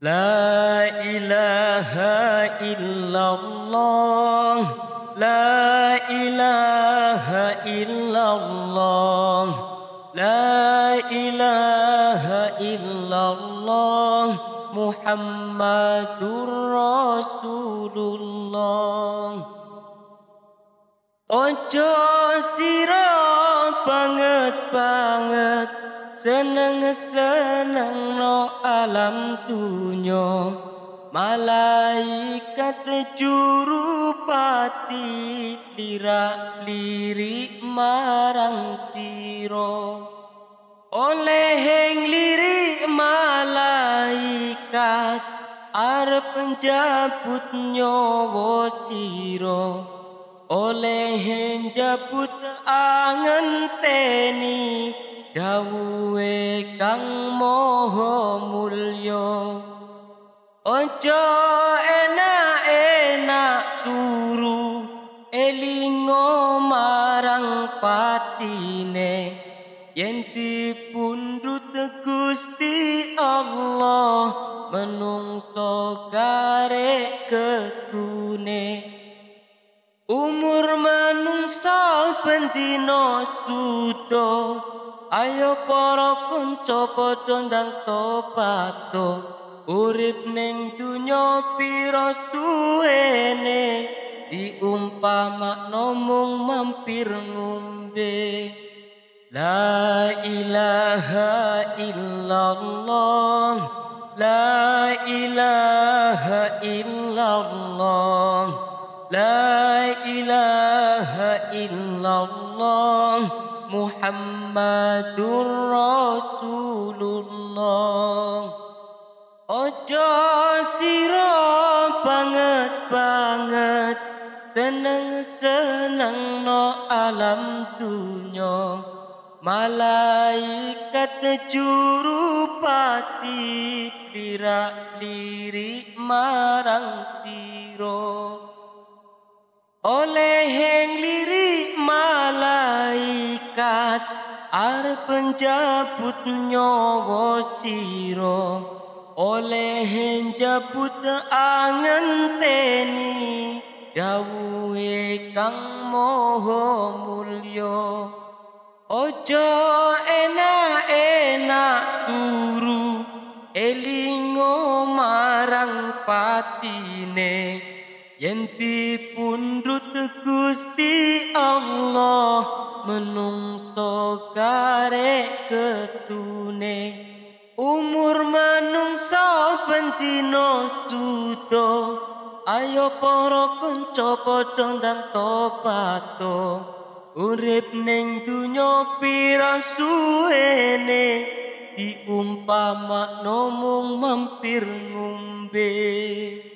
لا إله إلا الله لا إله إلا الله لا إله إلا الله محمد رسول الله Ojo sira banget banget seneng-seneng no alam dunya malaikat juru pati lirak lirik marang siro. Oleh lirik malaikat arep penjabut nyawa siro. Oleh njabut angen teni dawuhe kang moho mulya ojo enak-enak turu elingo marang patine yen dipundhut Gusti Allah menungso kare ketune. Umur manungsa bendina sudo Ayo para kanca padha ndang topato urip ning donya pira suwene, diumpamakno mung mampir ngombe. La ilaha illallah, La ilaha illallah, La ilaha illallah. Muhammadur Rasulullah. Ojo siro banget banget Seneng seneng no alam dunya. Malaikat juru pati Lirak lirik marang siro Oleh yang Arep penjabut nyawa siro Oleh njabut angen teni. Dawuhe kang moho mulya Ojo enak-enak guru Elingo marang patine. Yen dipundhut Gusti Allah menungso kare ketune. Umur manungsa bentino sudo ayo para kanca padha ndang topato. Urip ning donya pira suwene. Diumpamakno mung mampir ngombe